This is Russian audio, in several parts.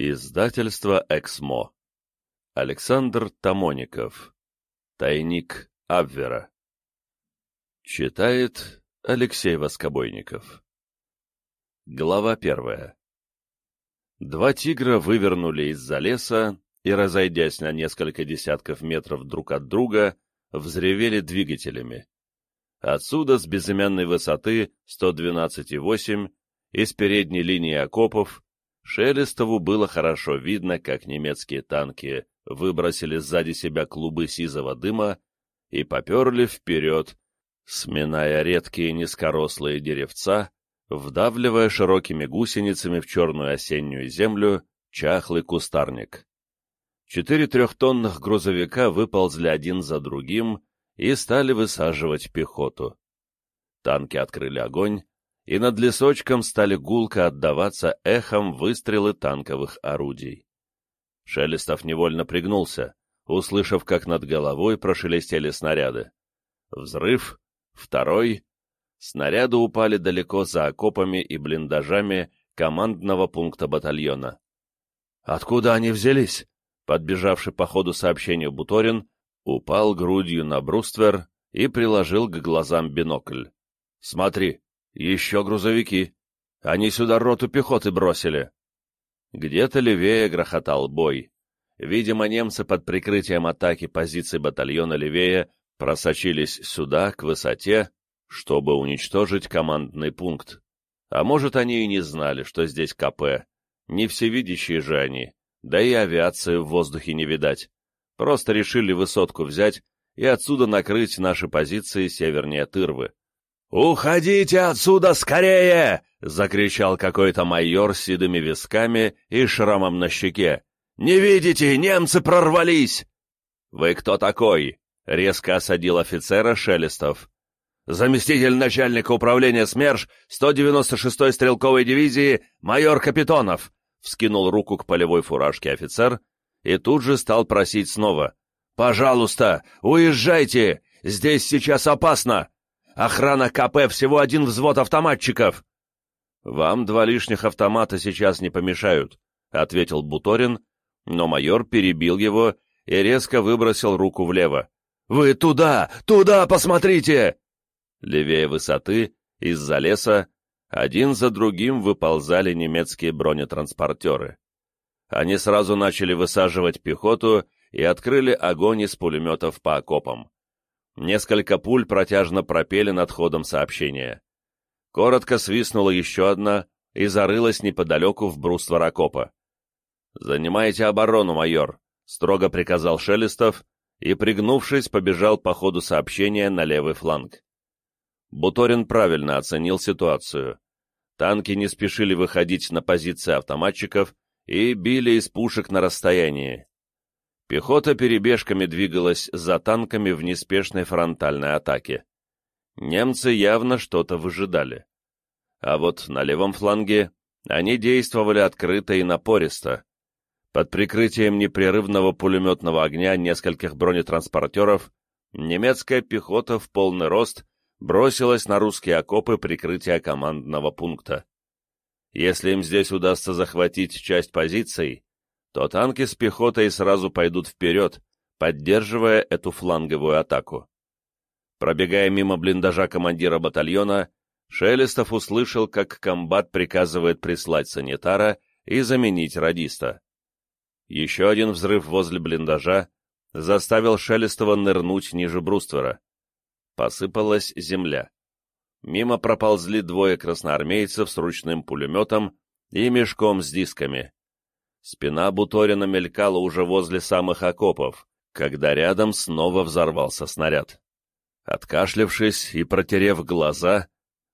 Издательство «Эксмо». Александр Тамоников. Тайник Абвера. Читает Алексей Воскобойников. Глава первая. Два тигра вывернули из-за леса и, разойдясь на несколько десятков метров друг от друга, взревели двигателями. Отсюда, с безымянной высоты 112,8, из передней линии окопов, Шелестову было хорошо видно, как немецкие танки выбросили сзади себя клубы сизого дыма и поперли вперед, сминая редкие низкорослые деревца, вдавливая широкими гусеницами в черную осеннюю землю чахлый кустарник. Четыре трехтонных грузовика выползли один за другим и стали высаживать пехоту. Танки открыли огонь, и над лесочком стали гулко отдаваться эхом выстрелы танковых орудий. Шелестов невольно пригнулся, услышав, как над головой прошелестели снаряды. Взрыв, второй. Снаряды упали далеко за окопами и блиндажами командного пункта батальона. «Откуда они взялись?» Подбежавший по ходу сообщению Буторин упал грудью на бруствер и приложил к глазам бинокль. «Смотри, еще грузовики. Они сюда роту пехоты бросили. Где-то левее грохотал бой. Видимо, немцы под прикрытием атаки позиций батальона левее просочились сюда, к высоте, чтобы уничтожить командный пункт. А может, они и не знали, что здесь КП. Не всевидящие же они, да и авиации в воздухе не видать. Просто решили высотку взять и отсюда накрыть наши позиции севернее Тырвы. «Уходите отсюда скорее!» — закричал какой-то майор с седыми висками и шрамом на щеке. «Не видите, немцы прорвались!» «Вы кто такой?» — резко осадил офицера Шелестов. «Заместитель начальника управления СМЕРШ 196-й стрелковой дивизии майор Капитонов!» — вскинул руку к полевой фуражке офицер и тут же стал просить снова. «Пожалуйста, уезжайте! Здесь сейчас опасно! Охрана КП всего один взвод автоматчиков!» «Вам два лишних автомата сейчас не помешают», — ответил Буторин, но майор перебил его и резко выбросил руку влево. «Вы туда! Туда посмотрите!» Левее высоты, из-за леса, один за другим выползали немецкие бронетранспортеры. Они сразу начали высаживать пехоту и открыли огонь из пулеметов по окопам. Несколько пуль протяжно пропели над ходом сообщения. Коротко свистнула еще одна и зарылась неподалеку в бруствор окопа. «Занимайте оборону, майор», — строго приказал Шелестов и, пригнувшись, побежал по ходу сообщения на левый фланг. Буторин правильно оценил ситуацию. Танки не спешили выходить на позиции автоматчиков и били из пушек на расстоянии. Пехота перебежками двигалась за танками в неспешной фронтальной атаке. Немцы явно что-то выжидали. А вот на левом фланге они действовали открыто и напористо. Под прикрытием непрерывного пулеметного огня нескольких бронетранспортеров немецкая пехота в полный рост бросилась на русские окопы прикрытия командного пункта. Если им здесь удастся захватить часть позиций, то танки с пехотой сразу пойдут вперед, поддерживая эту фланговую атаку. Пробегая мимо блиндажа командира батальона, Шелестов услышал, как комбат приказывает прислать санитара и заменить радиста. Еще один взрыв возле блиндажа заставил Шелестова нырнуть ниже бруствера. Посыпалась земля. Мимо проползли двое красноармейцев с ручным пулеметом и мешком с дисками. Спина Буторина мелькала уже возле самых окопов, когда рядом снова взорвался снаряд. Откашлявшись и протерев глаза,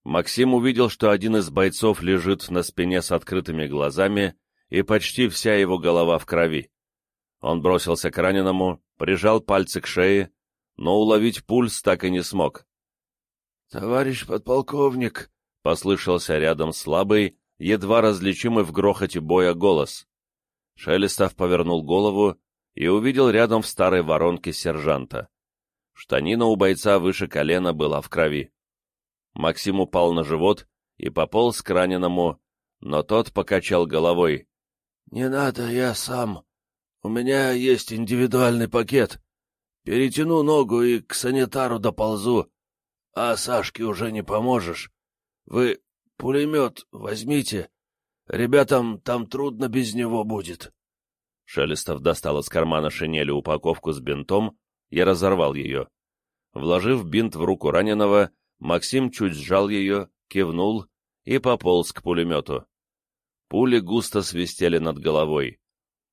Максим увидел, что один из бойцов лежит на спине с открытыми глазами и почти вся его голова в крови. Он бросился к раненому, прижал пальцы к шее, но уловить пульс так и не смог. «Товарищ подполковник!» — послышался рядом слабый, едва различимый в грохоте боя голос. Шелестов повернул голову и увидел рядом в старой воронке сержанта. Штанина у бойца выше колена была в крови. Максим упал на живот и пополз к раненому, но тот покачал головой. «Не надо, я сам. У меня есть индивидуальный пакет. Перетяну ногу и к санитару доползу. А Сашке уже не поможешь. Вы пулемет возьмите. Ребятам там трудно без него будет». Шелестов достал из кармана шинели упаковку с бинтом и разорвал ее. Вложив бинт в руку раненого, Максим чуть сжал ее, кивнул и пополз к пулемету. Пули густо свистели над головой.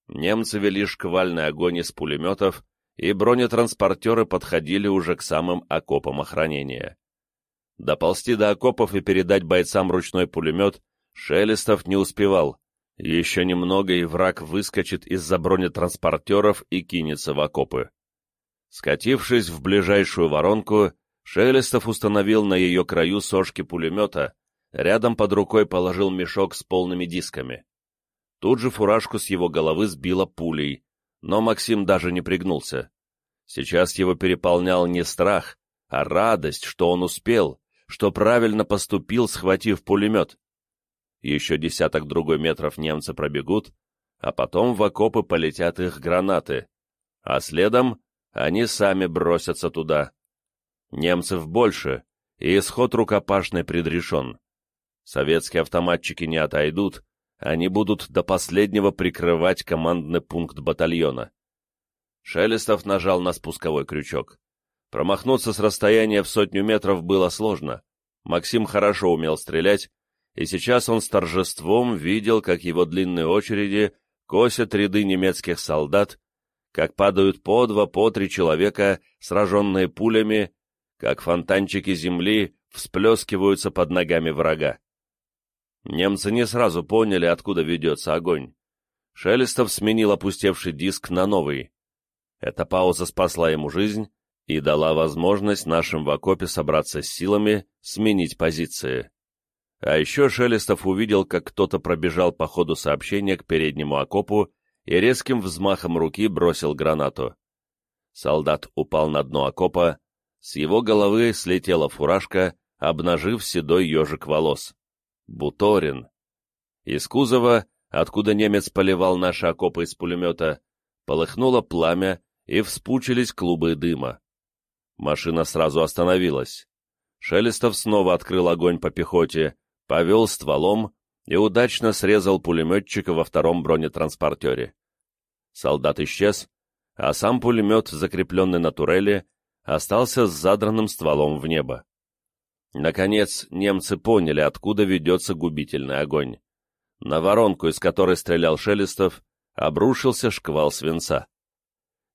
Немцы вели шквальный огонь из пулеметов, и бронетранспортеры подходили уже к самым окопам охранения. Доползти до окопов и передать бойцам ручной пулемет Шелестов не успевал. Еще немного, и враг выскочит из-за бронетранспортеров и кинется в окопы. Скатившись в ближайшую воронку, Шелестов установил на ее краю сошки пулемета, рядом под рукой положил мешок с полными дисками. Тут же фуражку с его головы сбила пулей, но Максим даже не пригнулся. Сейчас его переполнял не страх, а радость, что он успел, что правильно поступил, схватив пулемет. Еще десяток другой метров немцы пробегут, а потом в окопы полетят их гранаты, а следом они сами бросятся туда. Немцев больше, и исход рукопашный предрешен. Советские автоматчики не отойдут, они будут до последнего прикрывать командный пункт батальона. Шелестов нажал на спусковой крючок. Промахнуться с расстояния в сотню метров было сложно. Максим хорошо умел стрелять, и сейчас он с торжеством видел, как его длинные очереди косят ряды немецких солдат, как падают по два, по три человека, сраженные пулями, как фонтанчики земли всплескиваются под ногами врага. Немцы не сразу поняли, откуда ведется огонь. Шелестов сменил опустевший диск на новый. Эта пауза спасла ему жизнь и дала возможность нашим в окопе собраться с силами, сменить позиции. А еще Шелестов увидел, как кто-то пробежал по ходу сообщения к переднему окопу и резким взмахом руки бросил гранату. Солдат упал на дно окопа, с его головы слетела фуражка, обнажив седой ежик волос. Буторин. Из кузова, откуда немец поливал наши окопы из пулемета, полыхнуло пламя и вспучились клубы дыма. Машина сразу остановилась. Шелестов снова открыл огонь по пехоте, повел стволом и удачно срезал пулеметчика во втором бронетранспортере. Солдат исчез, а сам пулемет, закрепленный на турели, остался с задранным стволом в небо. Наконец, немцы поняли, откуда ведется губительный огонь. На воронку, из которой стрелял Шелестов, обрушился шквал свинца.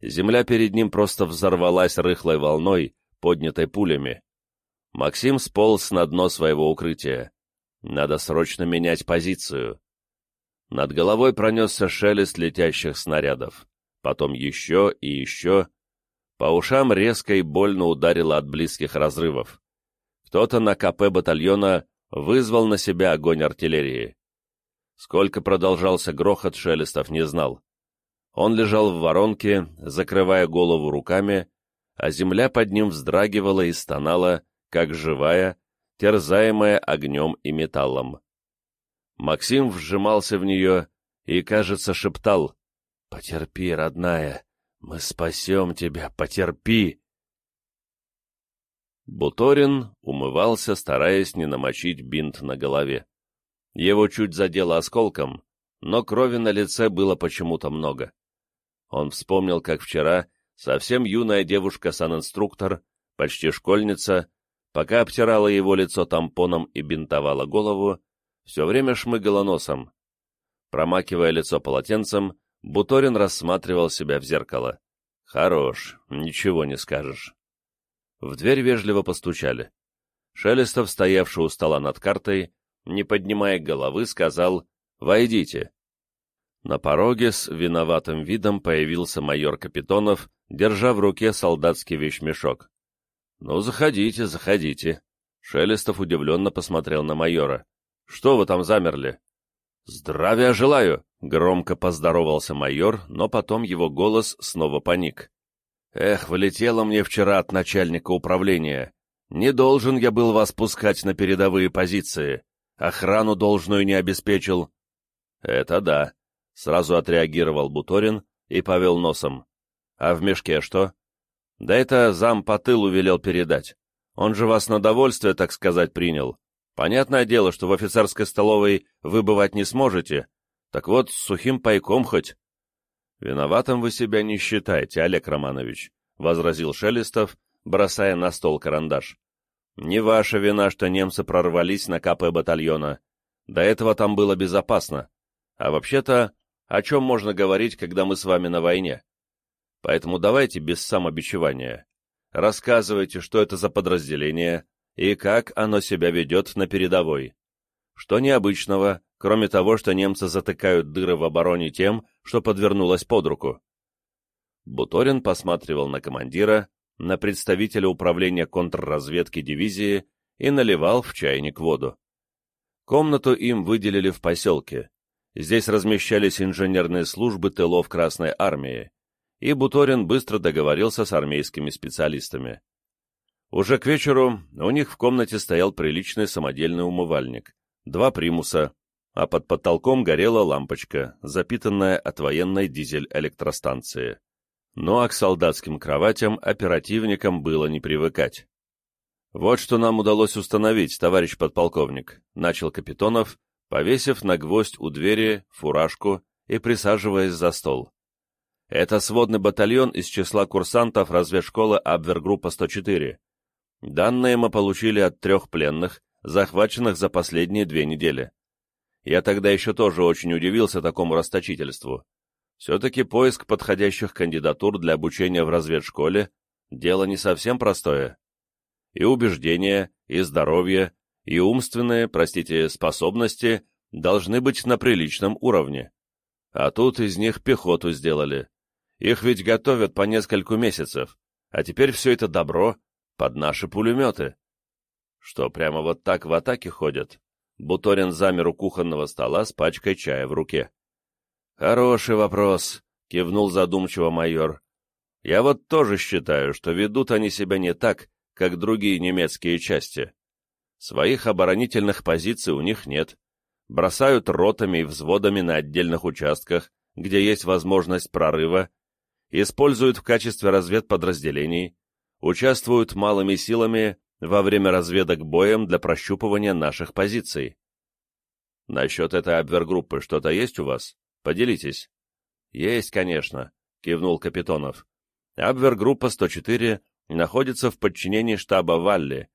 Земля перед ним просто взорвалась рыхлой волной, поднятой пулями. Максим сполз на дно своего укрытия. Надо срочно менять позицию. Над головой пронесся шелест летящих снарядов. Потом еще и еще. По ушам резко и больно ударило от близких разрывов. Кто-то на КП батальона вызвал на себя огонь артиллерии. Сколько продолжался грохот, Шелестов не знал. Он лежал в воронке, закрывая голову руками, а земля под ним вздрагивала и стонала, как живая, терзаемая огнем и металлом. Максим вжимался в нее и, кажется, шептал «Потерпи, родная, мы спасем тебя, потерпи!» Буторин умывался, стараясь не намочить бинт на голове. Его чуть задело осколком, но крови на лице было почему-то много. Он вспомнил, как вчера совсем юная девушка-санинструктор, почти школьница, пока обтирала его лицо тампоном и бинтовала голову, все время шмыгала носом. Промакивая лицо полотенцем, Буторин рассматривал себя в зеркало. Хорош, ничего не скажешь. В дверь вежливо постучали. Шелестов, стоявший у стола над картой, не поднимая головы, сказал «Войдите». На пороге с виноватым видом появился майор Капитонов, держа в руке солдатский вещмешок. «Ну, заходите, заходите». Шелестов удивленно посмотрел на майора. «Что вы там замерли?» «Здравия желаю!» — громко поздоровался майор, но потом его голос снова паник. Эх, влетело мне вчера от начальника управления. Не должен я был вас пускать на передовые позиции. Охрану должную не обеспечил. Это да. Сразу отреагировал Буторин и повел носом. А в мешке что? Да это зам по тылу велел передать. Он же вас на довольствие, так сказать, принял. Понятное дело, что в офицерской столовой вы бывать не сможете. Так вот, с сухим пайком хоть. Виноватым вы себя не считаете, Олег Романович, — возразил Шелестов, бросая на стол карандаш. Не ваша вина, что немцы прорвались на КП батальона. До этого там было безопасно. А вообще-то, о чем можно говорить, когда мы с вами на войне? Поэтому давайте без самобичевания. Рассказывайте, что это за подразделение и как оно себя ведет на передовой. Что необычного, кроме того, что немцы затыкают дыры в обороне тем, что подвернулось под руку. Буторин посматривал на командира, на представителя управления контрразведки дивизии и наливал в чайник воду. Комнату им выделили в поселке. Здесь размещались инженерные службы тылов Красной Армии, и Буторин быстро договорился с армейскими специалистами. Уже к вечеру у них в комнате стоял приличный самодельный умывальник, два примуса, а под потолком горела лампочка, запитанная от военной дизель-электростанции. Ну а к солдатским кроватям оперативникам было не привыкать. «Вот что нам удалось установить, товарищ подполковник», — начал Капитонов, повесив на гвоздь у двери фуражку и присаживаясь за стол. Это сводный батальон из числа курсантов разведшколы Абвергруппа 104. Данные мы получили от трех пленных, захваченных за последние две недели. Я тогда еще тоже очень удивился такому расточительству. Все-таки поиск подходящих кандидатур для обучения в разведшколе – дело не совсем простое. И убеждения, и здоровье, и умственные, простите, способности должны быть на приличном уровне. А тут из них пехоту сделали. Их ведь готовят по нескольку месяцев, а теперь все это добро под наши пулеметы. Что, прямо вот так в атаке ходят? Буторин замер у кухонного стола с пачкой чая в руке. «Хороший вопрос», — кивнул задумчиво майор. «Я вот тоже считаю, что ведут они себя не так, как другие немецкие части. Своих оборонительных позиций у них нет. Бросают ротами и взводами на отдельных участках, где есть возможность прорыва, используют в качестве разведподразделений, участвуют малыми силами во время разведок боем для прощупывания наших позиций. Насчет этой абвергруппы что-то есть у вас? Поделитесь. Есть, конечно, кивнул Капитонов. Абвергруппа 104 находится в подчинении штаба Валли.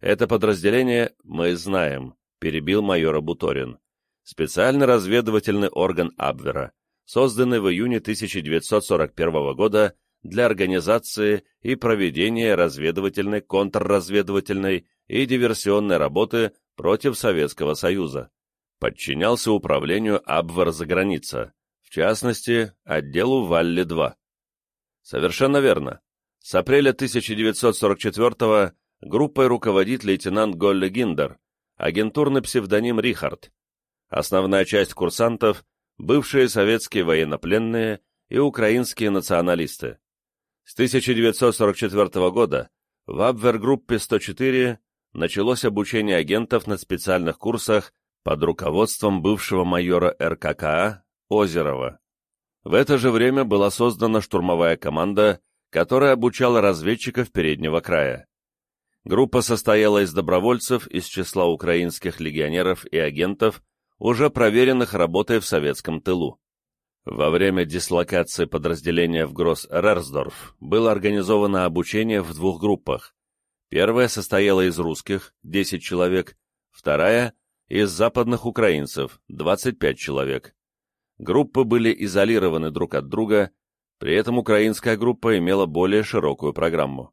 Это подразделение мы знаем, перебил майора Буторин. Специальный разведывательный орган Абвера, созданный в июне 1941 года для организации и проведения разведывательной, контрразведывательной и диверсионной работы против Советского Союза. Подчинялся управлению Абвер за граница, в частности, отделу Валли-2. Совершенно верно. С апреля 1944 группой руководит лейтенант Голле Гиндер, агентурный псевдоним Рихард. Основная часть курсантов бывшие советские военнопленные и украинские националисты. С 1944 года в Абвергруппе 104 началось обучение агентов на специальных курсах под руководством бывшего майора РККА Озерова. В это же время была создана штурмовая команда, которая обучала разведчиков переднего края. Группа состояла из добровольцев из числа украинских легионеров и агентов, уже проверенных работой в советском тылу. Во время дислокации подразделения в Гросс-Рерсдорф было организовано обучение в двух группах. Первая состояла из русских, 10 человек, вторая – из западных украинцев, 25 человек. Группы были изолированы друг от друга, при этом украинская группа имела более широкую программу.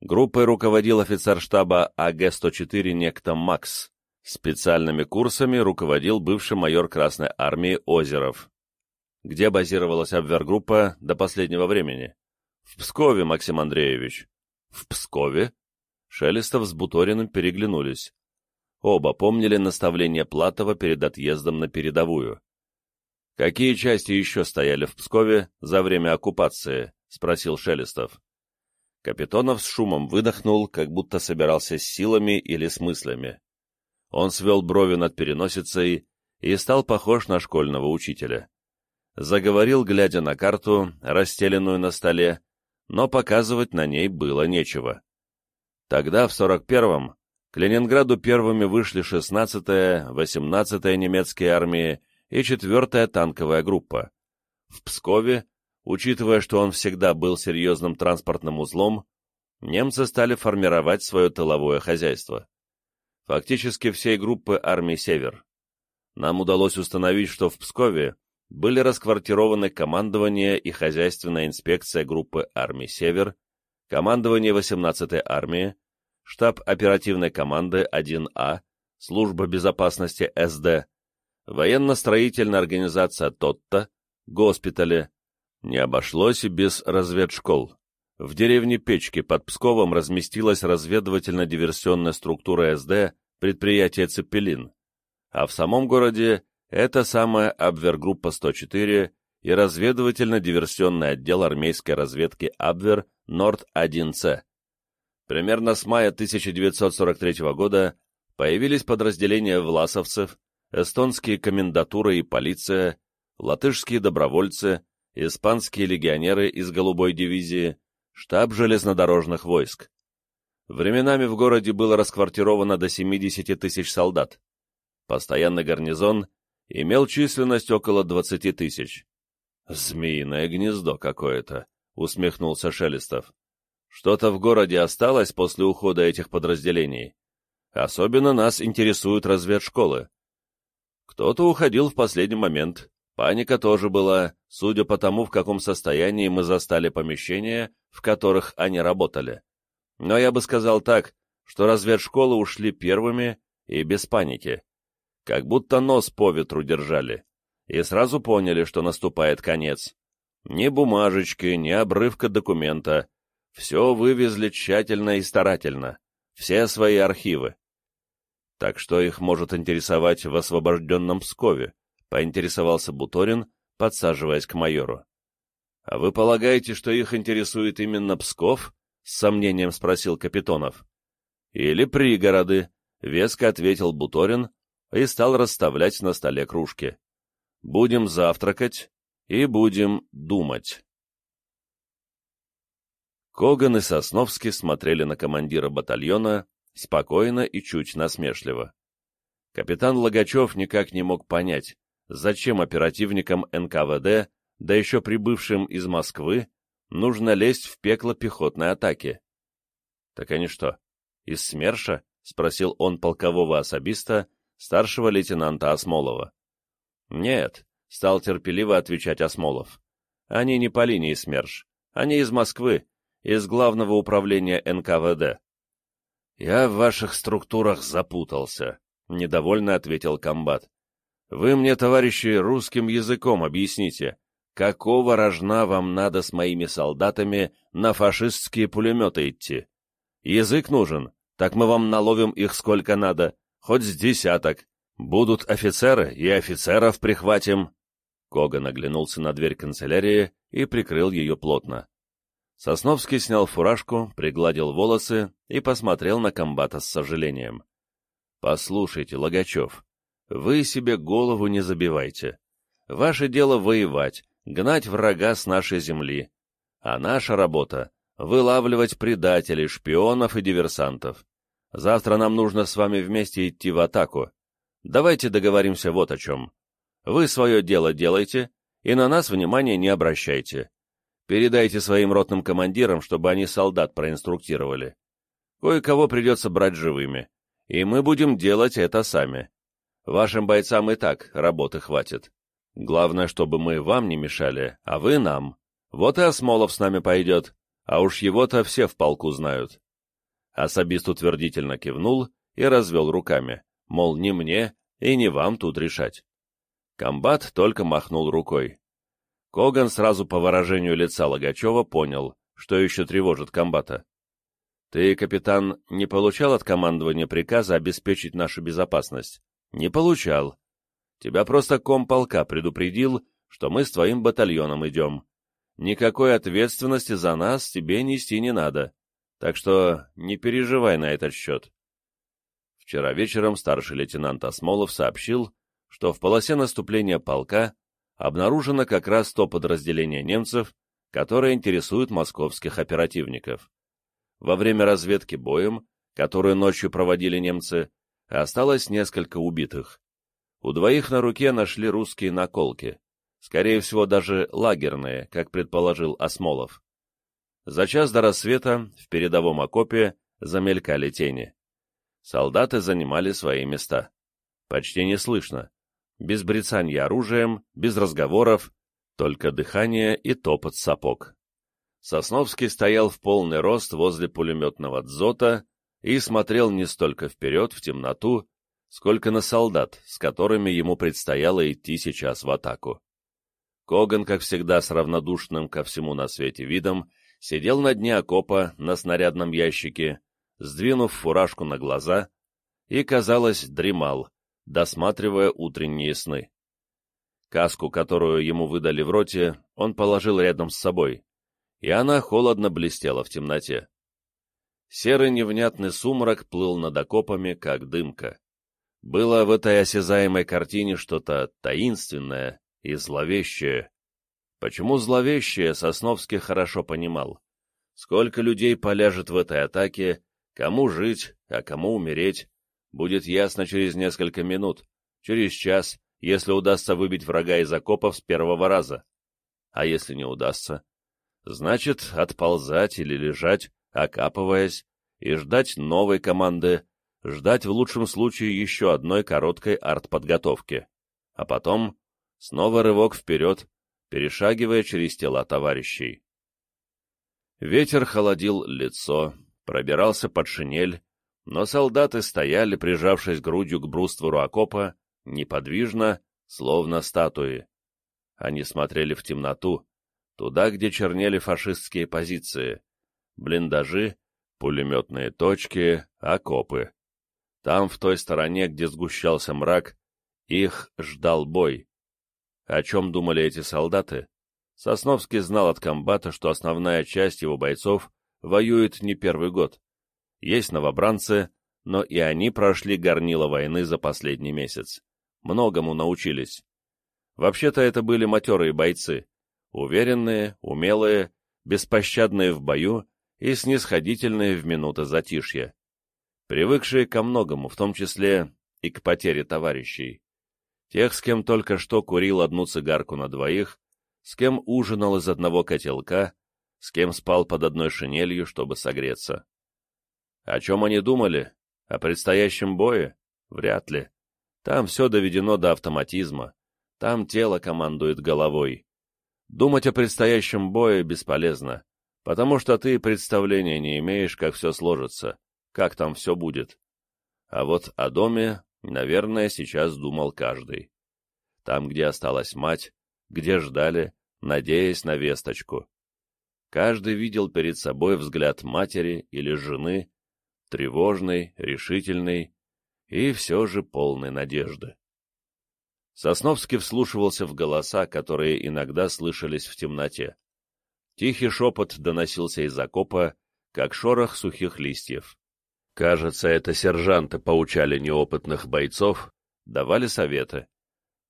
Группой руководил офицер штаба АГ-104 некто Макс. Специальными курсами руководил бывший майор Красной Армии Озеров. Где базировалась обвергруппа до последнего времени? В Пскове, Максим Андреевич. В Пскове? Шелестов с Буториным переглянулись. Оба помнили наставление Платова перед отъездом на передовую. «Какие части еще стояли в Пскове за время оккупации?» — спросил Шелестов. Капитонов с шумом выдохнул, как будто собирался с силами или с мыслями. Он свел брови над переносицей и стал похож на школьного учителя. заговорил, глядя на карту, расстеленную на столе, но показывать на ней было нечего. Тогда, в 41-м, к Ленинграду первыми вышли 16-я, 18-я немецкие армии и 4-я танковая группа. В Пскове, учитывая, что он всегда был серьезным транспортным узлом, немцы стали формировать свое тыловое хозяйство. Фактически всей группы армий «Север». Нам удалось установить, что в Пскове были расквартированы командование и хозяйственная инспекция группы армий «Север», командование 18-й армии, штаб оперативной команды 1А, служба безопасности СД, военно-строительная организация ТОТТО, госпитали. Не обошлось и без разведшкол. В деревне Печки под Псковом разместилась разведывательно-диверсионная структура СД предприятие «Цепелин», а в самом городе это самая Абвергруппа 104 и разведывательно-диверсионный отдел армейской разведки Абвер Норд-1С. Примерно с мая 1943 года появились подразделения власовцев, эстонские комендатуры и полиция, латышские добровольцы, испанские легионеры из Голубой дивизии, штаб железнодорожных войск. Временами в городе было расквартировано до 70 тысяч солдат. Постоянный гарнизон имел численность около 20 тысяч. «Змеиное гнездо какое-то», — усмехнулся Шелестов. «Что-то в городе осталось после ухода этих подразделений? Особенно нас интересуют разведшколы. Кто-то уходил в последний момент, паника тоже была, судя по тому, в каком состоянии мы застали помещения, в которых они работали. Но я бы сказал так, что разведшколы ушли первыми и без паники как будто нос по ветру держали, и сразу поняли, что наступает конец. Ни бумажечки, ни обрывка документа. Все вывезли тщательно и старательно, все свои архивы. Так что их может интересовать в освобожденном Пскове, поинтересовался Буторин, подсаживаясь к майору. — А вы полагаете, что их интересует именно Псков? — с сомнением спросил Капитонов. — Или пригороды, — веско ответил Буторин, и стал расставлять на столе кружки. «Будем завтракать и будем думать». Коган и Сосновский смотрели на командира батальона спокойно и чуть насмешливо. Капитан Логачев никак не мог понять, зачем оперативникам НКВД, да еще прибывшим из Москвы, нужно лезть в пекло пехотной атаки. «Так они что, из СМЕРШа?» — спросил он полкового особиста, старшего лейтенанта Осмолова. «Нет», — стал терпеливо отвечать Осмолов. «Они не по линии СМЕРШ. Они из Москвы, из главного управления НКВД». «Я в ваших структурах запутался», — недовольно ответил комбат. «Вы мне, товарищи, русским языком объясните, какого рожна вам надо с моими солдатами на фашистские пулеметы идти? Язык нужен, так мы вам наловим их сколько надо, хоть с десяток. Будут офицеры, и офицеров прихватим. Коган оглянулся на дверь канцелярии и прикрыл ее плотно. Сосновский снял фуражку, пригладил волосы и посмотрел на комбата с сожалением. «Послушайте, Логачев, вы себе голову не забивайте. Ваше дело воевать, гнать врага с нашей земли. А наша работа — вылавливать предателей, шпионов и диверсантов. Завтра нам нужно с вами вместе идти в атаку. Давайте договоримся вот о чем. Вы свое дело делайте, и на нас внимания не обращайте. Передайте своим ротным командирам, чтобы они солдат проинструктировали. Кое-кого придется брать живыми, и мы будем делать это сами. Вашим бойцам и так работы хватит. Главное, чтобы мы вам не мешали, а вы нам. Вот и Осмолов с нами пойдет, а уж его-то все в полку знают. Особист утвердительно кивнул и развел руками, мол, не мне и не вам тут решать. Комбат только махнул рукой. Коган сразу по выражению лица Логачева понял, что еще тревожит комбата. «Ты, капитан, не получал от командования приказа обеспечить нашу безопасность?» «Не получал. Тебя просто комполка предупредил, что мы с твоим батальоном идем. Никакой ответственности за нас тебе нести не надо. Так что не переживай на этот счет. Вчера вечером старший лейтенант Осмолов сообщил, что в полосе наступления полка обнаружено как раз то подразделение немцев, которое интересует московских оперативников. Во время разведки боем, которую ночью проводили немцы, осталось несколько убитых. У двоих на руке нашли русские наколки, скорее всего даже лагерные, как предположил Осмолов. За час до рассвета в передовом окопе замелькали тени. Солдаты занимали свои места. Почти не слышно. Без брецанья оружием, без разговоров, только дыхание и топот сапог. Сосновский стоял в полный рост возле пулеметного дзота и смотрел не столько вперед, в темноту, сколько на солдат, с которыми ему предстояло идти сейчас в атаку. Коган, как всегда, с равнодушным ко всему на свете видом, сидел на дне окопа на снарядном ящике, сдвинув фуражку на глаза, и, казалось, дремал, досматривая утренние сны. Каску, которую ему выдали в роте, он положил рядом с собой, и она холодно блестела в темноте. Серый невнятный сумрак плыл над окопами, как дымка. Было в этой осязаемой картине что-то таинственное и зловещее. Почему зловещее, Сосновский хорошо понимал. Сколько людей поляжет в этой атаке, кому жить, а кому умереть, будет ясно через несколько минут, через час, если удастся выбить врага из окопов с первого раза. А если не удастся? Значит, отползать или лежать, окапываясь, и ждать новой команды, ждать в лучшем случае еще одной короткой артподготовки. А потом снова рывок вперед, перешагивая через тела товарищей. Ветер холодил лицо, пробирался под шинель, но солдаты стояли, прижавшись грудью к бруствору окопа, неподвижно, словно статуи. Они смотрели в темноту, туда, где чернели фашистские позиции, блиндажи, пулеметные точки, окопы. Там, в той стороне, где сгущался мрак, их ждал бой. О чем думали эти солдаты? Сосновский знал от комбата, что основная часть его бойцов воюет не первый год. Есть новобранцы, но и они прошли горнило войны за последний месяц. Многому научились. Вообще-то это были матерые бойцы, уверенные, умелые, беспощадные в бою и снисходительные в минуты затишья, привыкшие ко многому, в том числе и к потере товарищей. Тех, с кем только что курил одну цигарку на двоих, с кем ужинал из одного котелка, с кем спал под одной шинелью, чтобы согреться. О чем они думали? О предстоящем бое? Вряд ли. Там все доведено до автоматизма. Там тело командует головой. Думать о предстоящем бое бесполезно, потому что ты представления не имеешь, как все сложится, как там все будет. А вот о доме, наверное, сейчас думал каждый. Там, где осталась мать, где ждали, надеясь на весточку. Каждый видел перед собой взгляд матери или жены, тревожный, решительный и все же полный надежды. Сосновский вслушивался в голоса, которые иногда слышались в темноте. Тихий шепот доносился из окопа, как шорох сухих листьев. Кажется, это сержанты поучали неопытных бойцов, давали советы.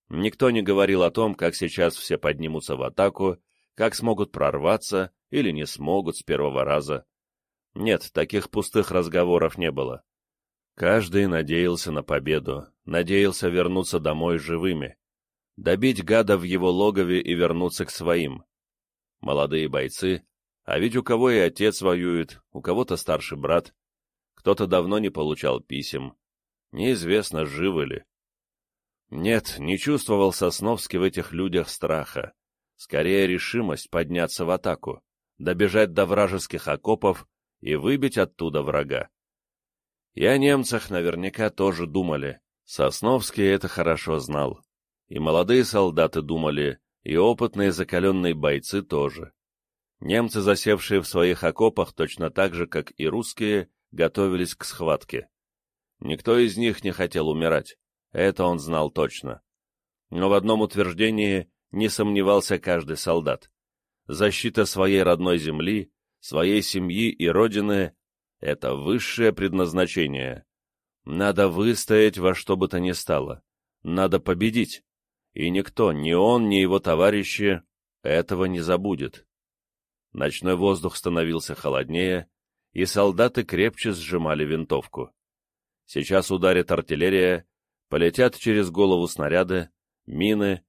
Никто не говорил о том, как сейчас все поднимутся в атаку, как смогут прорваться или не смогут с первого раза. Нет, таких пустых разговоров не было. Каждый надеялся на победу, надеялся вернуться домой живыми, добить гада в его логове и вернуться к своим. Молодые бойцы, а ведь у кого и отец воюет, у кого-то старший брат, кто-то давно не получал писем, неизвестно, живы ли. Нет, не чувствовал Сосновский в этих людях страха, скорее решимость подняться в атаку, добежать до вражеских окопов и выбить оттуда врага. И о немцах наверняка тоже думали. Сосновский это хорошо знал. И молодые солдаты думали, и опытные закаленные бойцы тоже. Немцы, засевшие в своих окопах точно так же, как и русские, готовились к схватке. Никто из них не хотел умирать, это он знал точно. Но в одном утверждении не сомневался каждый солдат. Защита своей родной земли своей семьи и родины — это высшее предназначение. Надо выстоять во что бы то ни стало. Надо победить. И никто, ни он, ни его товарищи, этого не забудет. Ночной воздух становился холоднее, и солдаты крепче сжимали винтовку. Сейчас ударит артиллерия, полетят через голову снаряды, мины,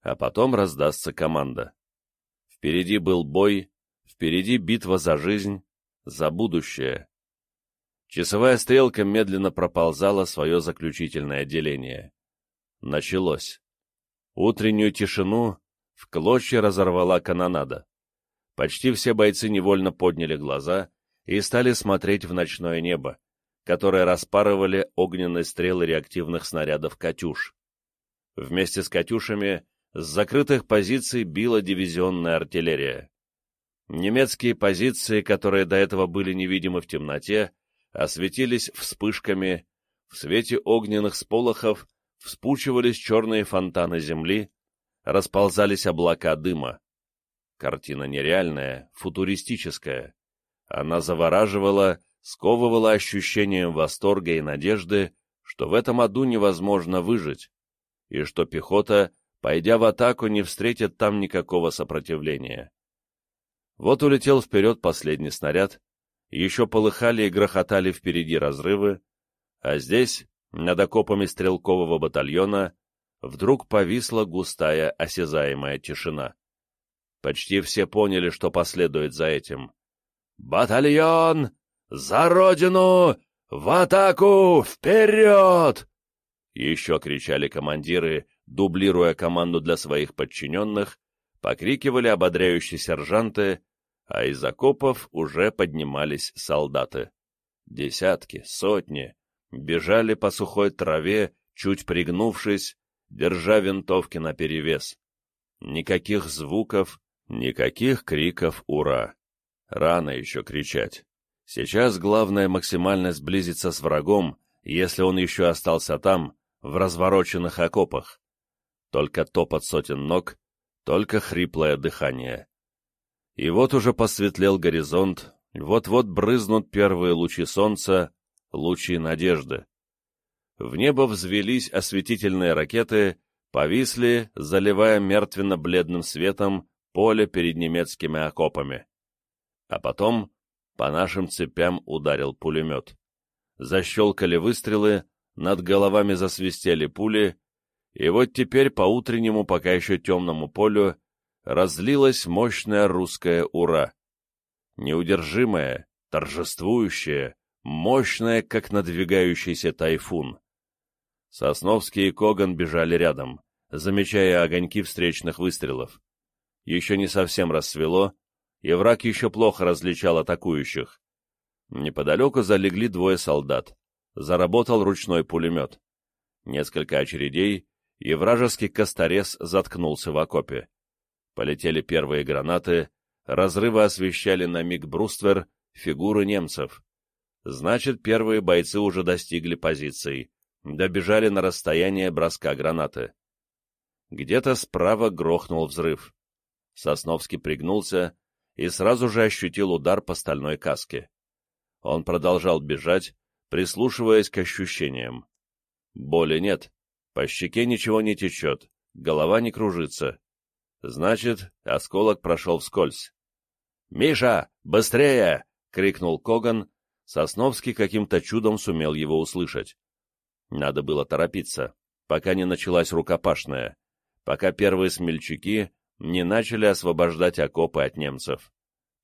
а потом раздастся команда. Впереди был бой, впереди битва за жизнь, за будущее. Часовая стрелка медленно проползала свое заключительное деление. Началось. Утреннюю тишину в клочья разорвала канонада. Почти все бойцы невольно подняли глаза и стали смотреть в ночное небо, которое распарывали огненные стрелы реактивных снарядов «Катюш». Вместе с «Катюшами» с закрытых позиций била дивизионная артиллерия. Немецкие позиции, которые до этого были невидимы в темноте, осветились вспышками, в свете огненных сполохов вспучивались черные фонтаны земли, расползались облака дыма. Картина нереальная, футуристическая. Она завораживала, сковывала ощущением восторга и надежды, что в этом аду невозможно выжить, и что пехота, пойдя в атаку, не встретит там никакого сопротивления. Вот улетел вперед последний снаряд, еще полыхали и грохотали впереди разрывы, а здесь, над окопами стрелкового батальона, вдруг повисла густая осязаемая тишина. Почти все поняли, что последует за этим. «Батальон! За родину! В атаку! Вперед!» Еще кричали командиры, дублируя команду для своих подчиненных, покрикивали ободряющие сержанты, а из окопов уже поднимались солдаты. Десятки, сотни бежали по сухой траве, чуть пригнувшись, держа винтовки наперевес. Никаких звуков, никаких криков «Ура!». Рано еще кричать. Сейчас главное максимально сблизиться с врагом, если он еще остался там, в развороченных окопах. Только топот сотен ног, только хриплое дыхание. И вот уже посветлел горизонт, вот-вот брызнут первые лучи солнца, лучи надежды. В небо взвелись осветительные ракеты, повисли, заливая мертвенно-бледным светом поле перед немецкими окопами. А потом по нашим цепям ударил пулемет. Защелкали выстрелы, над головами засвистели пули, и вот теперь по утреннему, пока еще темному полю, разлилась мощная русская «Ура». Неудержимая, торжествующая, мощная, как надвигающийся тайфун. Сосновский и Коган бежали рядом, замечая огоньки встречных выстрелов. Еще не совсем рассвело, и враг еще плохо различал атакующих. Неподалеку залегли двое солдат. Заработал ручной пулемет. Несколько очередей, и вражеский косторез заткнулся в окопе. Полетели первые гранаты, разрывы освещали на миг бруствер фигуры немцев. Значит, первые бойцы уже достигли позиций, добежали на расстояние броска гранаты. Где-то справа грохнул взрыв. Сосновский пригнулся и сразу же ощутил удар по стальной каске. Он продолжал бежать, прислушиваясь к ощущениям. Боли нет, по щеке ничего не течет, голова не кружится. Значит, осколок прошел вскользь. «Миша, быстрее!» — крикнул Коган. Сосновский каким-то чудом сумел его услышать. Надо было торопиться, пока не началась рукопашная, пока первые смельчаки не начали освобождать окопы от немцев.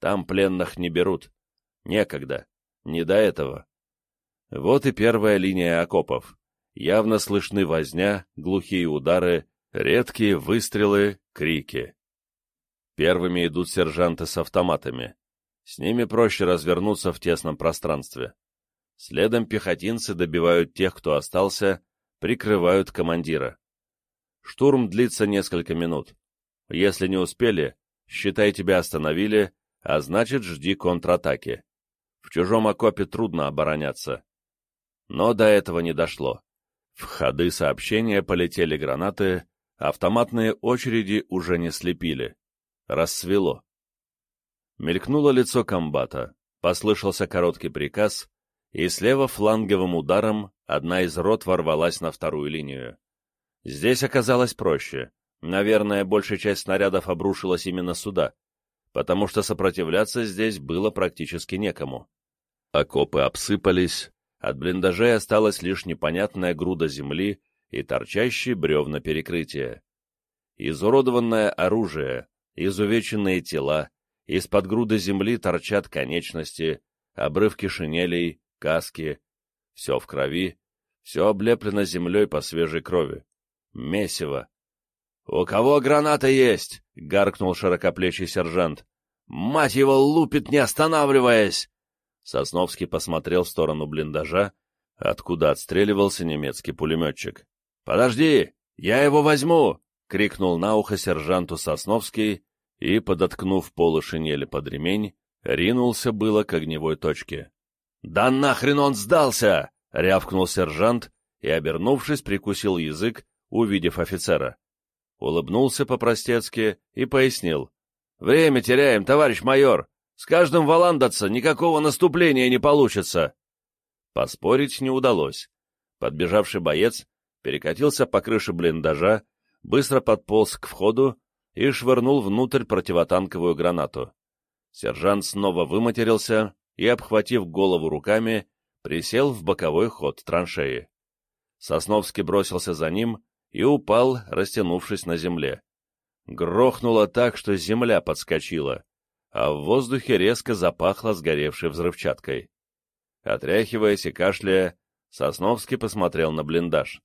Там пленных не берут. Некогда. Не до этого. Вот и первая линия окопов. Явно слышны возня, глухие удары, редкие выстрелы, крики. Первыми идут сержанты с автоматами. С ними проще развернуться в тесном пространстве. Следом пехотинцы добивают тех, кто остался, прикрывают командира. Штурм длится несколько минут. Если не успели, считай, тебя остановили, а значит, жди контратаки. В чужом окопе трудно обороняться. Но до этого не дошло. В ходы сообщения полетели гранаты, Автоматные очереди уже не слепили. Рассвело. Мелькнуло лицо комбата, послышался короткий приказ, и слева фланговым ударом одна из рот ворвалась на вторую линию. Здесь оказалось проще. Наверное, большая часть снарядов обрушилась именно сюда, потому что сопротивляться здесь было практически некому. Окопы обсыпались, от блиндажей осталась лишь непонятная груда земли и торчащие бревна перекрытия. Изуродованное оружие, изувеченные тела, из-под груды земли торчат конечности, обрывки шинелей, каски. Все в крови, все облеплено землей по свежей крови. Месиво. «У кого граната есть?» — гаркнул широкоплечий сержант. «Мать его лупит, не останавливаясь!» Сосновский посмотрел в сторону блиндажа, откуда отстреливался немецкий пулеметчик. «Подожди, я его возьму!» — крикнул на ухо сержанту Сосновский и, подоткнув полы шинели под ремень, ринулся было к огневой точке. «Да нахрен он сдался!» — рявкнул сержант и, обернувшись, прикусил язык, увидев офицера. Улыбнулся по-простецки и пояснил. «Время теряем, товарищ майор! С каждым валандаться никакого наступления не получится!» Поспорить не удалось. Подбежавший боец перекатился по крыше блиндажа, быстро подполз к входу и швырнул внутрь противотанковую гранату. Сержант снова выматерился и, обхватив голову руками, присел в боковой ход траншеи. Сосновский бросился за ним и упал, растянувшись на земле. Грохнуло так, что земля подскочила, а в воздухе резко запахло сгоревшей взрывчаткой. Отряхиваясь и кашляя, Сосновский посмотрел на блиндаж.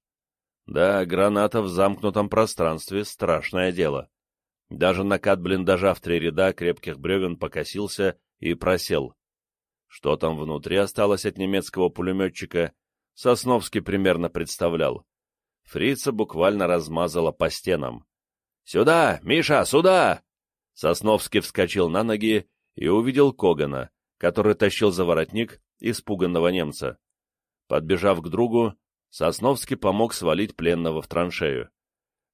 Да, граната в замкнутом пространстве — страшное дело. Даже накат блиндажа в три ряда крепких бревен покосился и просел. Что там внутри осталось от немецкого пулеметчика, Сосновский примерно представлял. Фрица буквально размазала по стенам. «Сюда, Миша, сюда!» Сосновский вскочил на ноги и увидел Когана, который тащил за воротник испуганного немца. Подбежав к другу, Сосновский помог свалить пленного в траншею.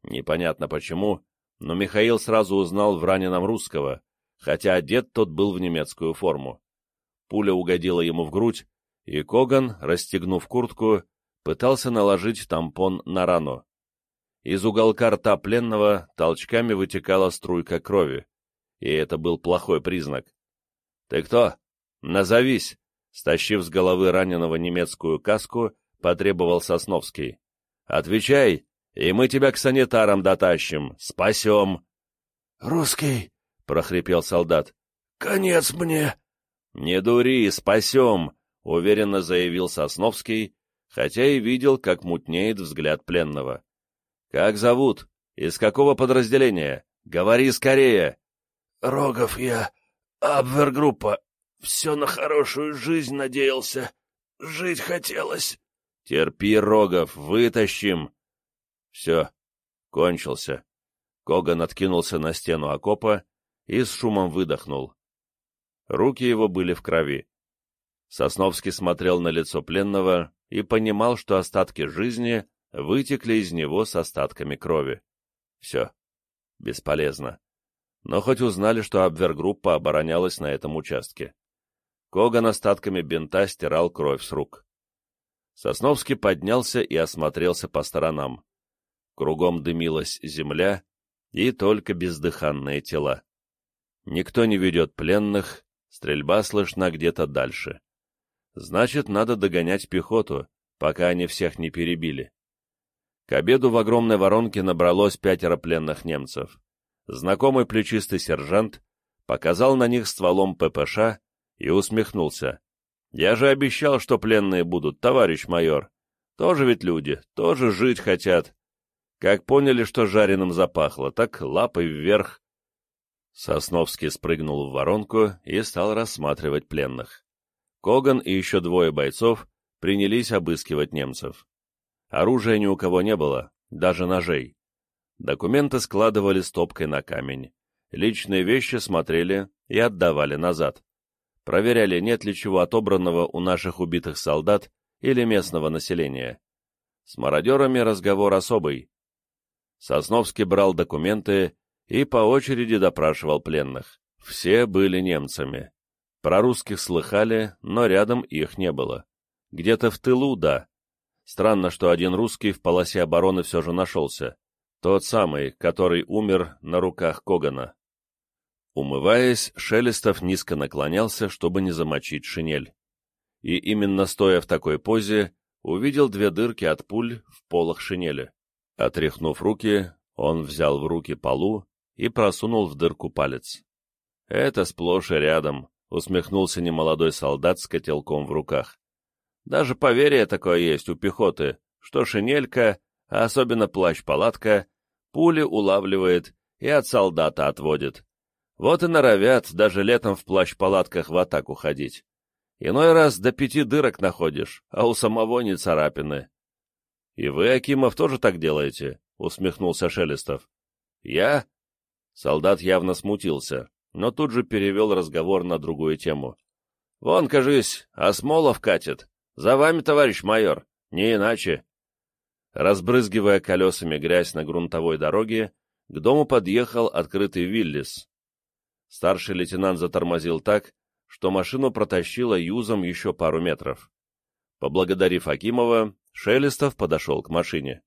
Непонятно почему, но Михаил сразу узнал в раненом русского, хотя одет тот был в немецкую форму. Пуля угодила ему в грудь, и Коган, расстегнув куртку, пытался наложить тампон на рану. Из уголка рта пленного толчками вытекала струйка крови, и это был плохой признак. «Ты кто? Назовись!» Стащив с головы раненого немецкую каску, потребовал Сосновский. «Отвечай, и мы тебя к санитарам дотащим, спасем!» «Русский!» — прохрипел солдат. «Конец мне!» «Не дури, спасем!» — уверенно заявил Сосновский, хотя и видел, как мутнеет взгляд пленного. «Как зовут? Из какого подразделения? Говори скорее!» «Рогов я, Абвергруппа. Все на хорошую жизнь надеялся. Жить хотелось». «Терпи, Рогов, вытащим!» Все, кончился. Коган откинулся на стену окопа и с шумом выдохнул. Руки его были в крови. Сосновский смотрел на лицо пленного и понимал, что остатки жизни вытекли из него с остатками крови. Все. Бесполезно. Но хоть узнали, что Абвергруппа оборонялась на этом участке. Коган остатками бинта стирал кровь с рук. Сосновский поднялся и осмотрелся по сторонам. Кругом дымилась земля и только бездыханные тела. Никто не ведет пленных, стрельба слышна где-то дальше. Значит, надо догонять пехоту, пока они всех не перебили. К обеду в огромной воронке набралось пятеро пленных немцев. Знакомый плечистый сержант показал на них стволом ППШ и усмехнулся. «Я же обещал, что пленные будут, товарищ майор. Тоже ведь люди, тоже жить хотят. Как поняли, что жареным запахло, так лапой вверх. Сосновский спрыгнул в воронку и стал рассматривать пленных. Коган и еще двое бойцов принялись обыскивать немцев. Оружия ни у кого не было, даже ножей. Документы складывали стопкой на камень. Личные вещи смотрели и отдавали назад. Проверяли, нет ли чего отобранного у наших убитых солдат или местного населения. С мародерами разговор особый. Сосновский брал документы и по очереди допрашивал пленных. Все были немцами. Про русских слыхали, но рядом их не было. Где-то в тылу, да. Странно, что один русский в полосе обороны все же нашелся. Тот самый, который умер на руках Когана. Умываясь, Шелестов низко наклонялся, чтобы не замочить шинель. И именно стоя в такой позе, увидел две дырки от пуль в полах шинели. Отряхнув руки, он взял в руки полу и просунул в дырку палец. «Это сплошь и рядом», — усмехнулся немолодой солдат с котелком в руках. «Даже поверье такое есть у пехоты, что шинелька, а особенно плащ-палатка, пули улавливает и от солдата отводит. Вот и норовят даже летом в плащ-палатках в атаку ходить. Иной раз до пяти дырок находишь, а у самого не царапины. — И вы, Акимов, тоже так делаете? — усмехнулся Шелестов. — Я? Солдат явно смутился, но тут же перевел разговор на другую тему. — Вон, кажись, Осмолов катит. За вами, товарищ майор, не иначе. Разбрызгивая колесами грязь на грунтовой дороге, к дому подъехал открытый Виллис. Старший лейтенант затормозил так, что машину протащило юзом еще пару метров. Поблагодарив Акимова, Шелестов подошел к машине.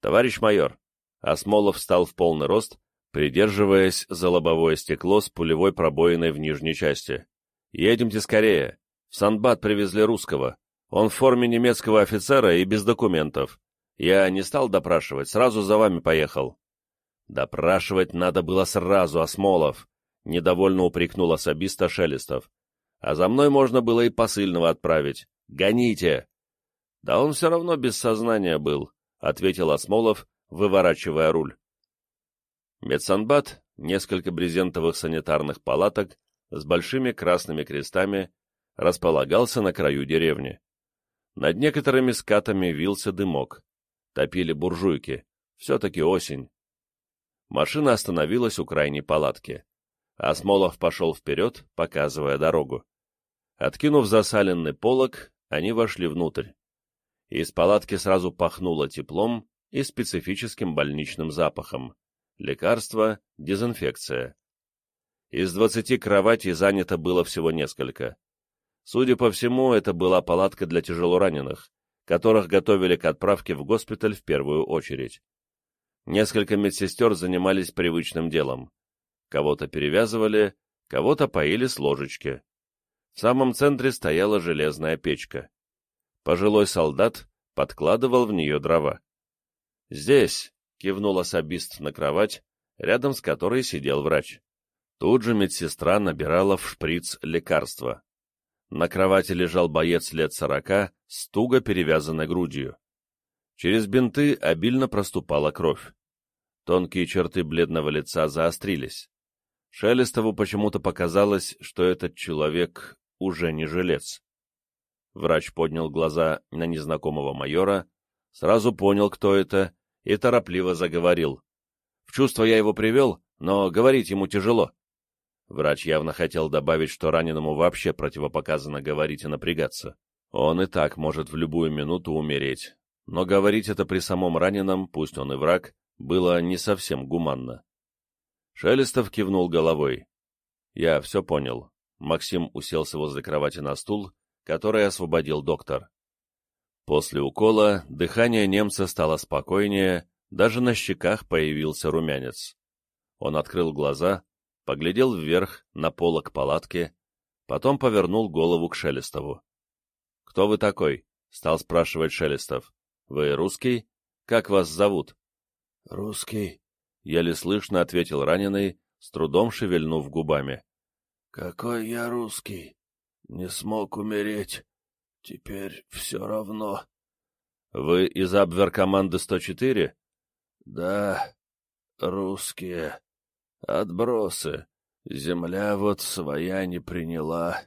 «Товарищ майор!» Осмолов встал в полный рост, придерживаясь за лобовое стекло с пулевой пробоиной в нижней части. «Едемте скорее. В Санбат привезли русского. Он в форме немецкого офицера и без документов. Я не стал допрашивать, сразу за вами поехал». «Допрашивать надо было сразу, Осмолов. — недовольно упрекнул особиста Шелестов. «А за мной можно было и посыльного отправить. Гоните!» «Да он все равно без сознания был», — ответил Осмолов, выворачивая руль. Медсанбат, несколько брезентовых санитарных палаток с большими красными крестами, располагался на краю деревни. Над некоторыми скатами вился дымок. Топили буржуйки. Все-таки осень. Машина остановилась у крайней палатки. Осмолов пошел вперед, показывая дорогу. Откинув засаленный полог, они вошли внутрь. Из палатки сразу пахнуло теплом и специфическим больничным запахом. Лекарства, дезинфекция. Из двадцати кроватей занято было всего несколько. Судя по всему, это была палатка для тяжелораненых, которых готовили к отправке в госпиталь в первую очередь. Несколько медсестер занимались привычным делом. Кого-то перевязывали, кого-то поили с ложечки. В самом центре стояла железная печка. Пожилой солдат подкладывал в нее дрова. «Здесь», — кивнул особист на кровать, рядом с которой сидел врач. Тут же медсестра набирала в шприц лекарства. На кровати лежал боец лет сорока с туго перевязанной грудью. Через бинты обильно проступала кровь. Тонкие черты бледного лица заострились. Шелестову почему-то показалось, что этот человек уже не жилец. Врач поднял глаза на незнакомого майора, сразу понял, кто это, и торопливо заговорил. В чувство я его привел, но говорить ему тяжело. Врач явно хотел добавить, что раненому вообще противопоказано говорить и напрягаться. Он и так может в любую минуту умереть. Но говорить это при самом раненом, пусть он и враг, было не совсем гуманно. Шелестов кивнул головой. «Я все понял». Максим уселся возле кровати на стул, который освободил доктор. После укола дыхание немца стало спокойнее, даже на щеках появился румянец. Он открыл глаза, поглядел вверх на полок палатки, потом повернул голову к Шелестову. «Кто вы такой?» — стал спрашивать Шелестов. «Вы русский? Как вас зовут?» «Русский», — еле слышно ответил раненый, с трудом шевельнув губами. — Какой я русский! Не смог умереть. Теперь все равно. — Вы из Абвер-команды 104? — Да, русские. Отбросы. Земля вот своя не приняла.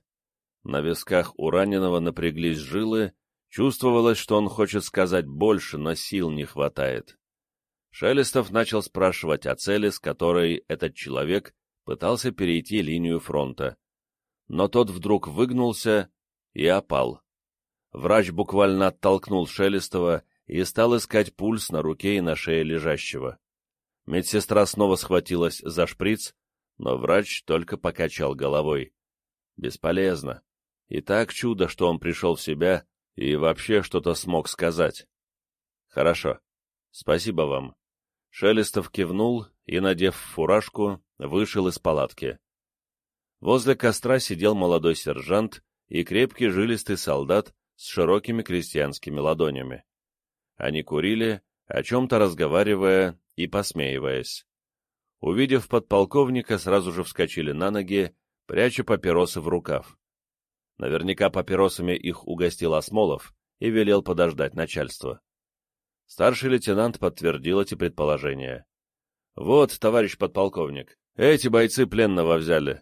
На висках у раненого напряглись жилы, чувствовалось, что он хочет сказать больше, но сил не хватает. Шелестов начал спрашивать о цели, с которой этот человек пытался перейти линию фронта. Но тот вдруг выгнулся и опал. Врач буквально оттолкнул Шелестова и стал искать пульс на руке и на шее лежащего. Медсестра снова схватилась за шприц, но врач только покачал головой. Бесполезно. И так чудо, что он пришел в себя И вообще что-то смог сказать. Хорошо. Спасибо вам. Шелестов кивнул и, надев фуражку, вышел из палатки. Возле костра сидел молодой сержант и крепкий жилистый солдат с широкими крестьянскими ладонями. Они курили, о чем-то разговаривая и посмеиваясь. Увидев подполковника, сразу же вскочили на ноги, пряча папиросы в рукав. Наверняка папиросами их угостил Осмолов и велел подождать начальство. Старший лейтенант подтвердил эти предположения. «Вот, товарищ подполковник, эти бойцы пленного взяли».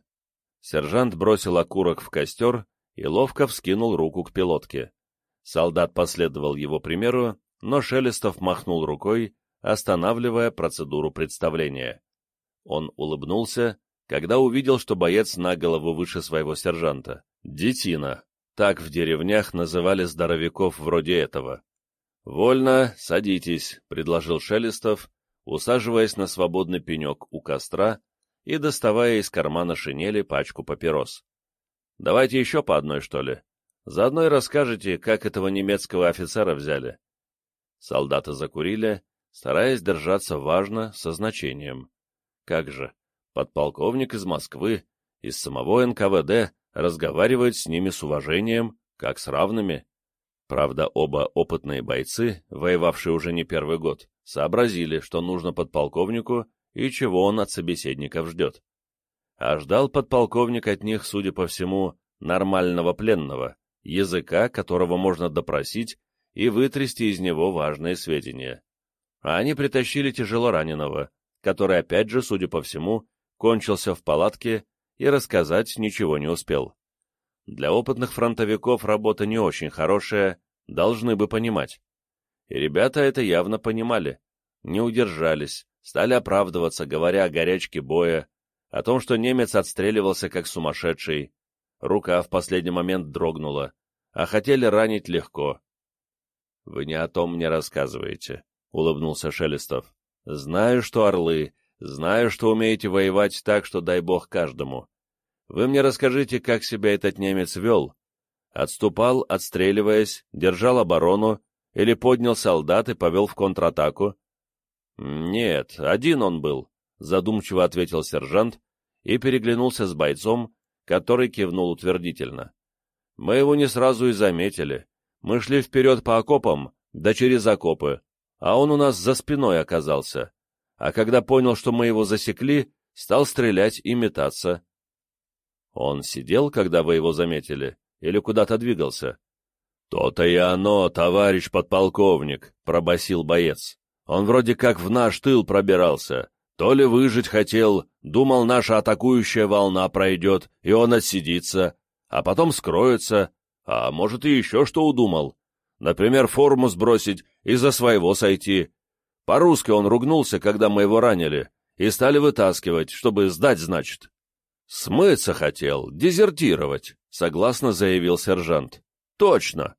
Сержант бросил окурок в костер и ловко вскинул руку к пилотке. Солдат последовал его примеру, но Шелестов махнул рукой, останавливая процедуру представления. Он улыбнулся, когда увидел, что боец на голову выше своего сержанта. Детина. Так в деревнях называли здоровяков вроде этого. «Вольно, садитесь», — предложил Шелестов, усаживаясь на свободный пенек у костра и доставая из кармана шинели пачку папирос. «Давайте еще по одной, что ли? Заодно и расскажете, как этого немецкого офицера взяли». Солдаты закурили, стараясь держаться важно, со значением. Как же, подполковник из Москвы, из самого НКВД, разговаривает с ними с уважением, как с равными. Правда, оба опытные бойцы, воевавшие уже не первый год, сообразили, что нужно подполковнику и чего он от собеседников ждет. А ждал подполковник от них, судя по всему, нормального пленного, языка, которого можно допросить и вытрясти из него важные сведения. А они притащили тяжело раненого, который опять же, судя по всему, кончился в палатке и рассказать ничего не успел. Для опытных фронтовиков работа не очень хорошая, должны бы понимать. И ребята это явно понимали, не удержались, стали оправдываться, говоря о горячке боя, о том, что немец отстреливался как сумасшедший, рука в последний момент дрогнула, а хотели ранить легко. — Вы не о том мне рассказываете, — улыбнулся Шелестов. — Знаю, что орлы, знаю, что умеете воевать так, что дай бог каждому. Вы мне расскажите, как себя этот немец вел? Отступал, отстреливаясь, держал оборону или поднял солдат и повел в контратаку? Нет, один он был, задумчиво ответил сержант и переглянулся с бойцом, который кивнул утвердительно. Мы его не сразу и заметили. Мы шли вперед по окопам, да через окопы, а он у нас за спиной оказался. А когда понял, что мы его засекли, стал стрелять и метаться. Он сидел, когда вы его заметили, или куда-то двигался? То-то и оно, товарищ подполковник, пробасил боец. Он вроде как в наш тыл пробирался. То ли выжить хотел, думал, наша атакующая волна пройдет, и он отсидится, а потом скроется, а может и еще что удумал. Например, форму сбросить и за своего сойти. По-русски он ругнулся, когда мы его ранили, и стали вытаскивать, чтобы сдать, значит. «Смыться хотел, дезертировать», — согласно заявил сержант. «Точно.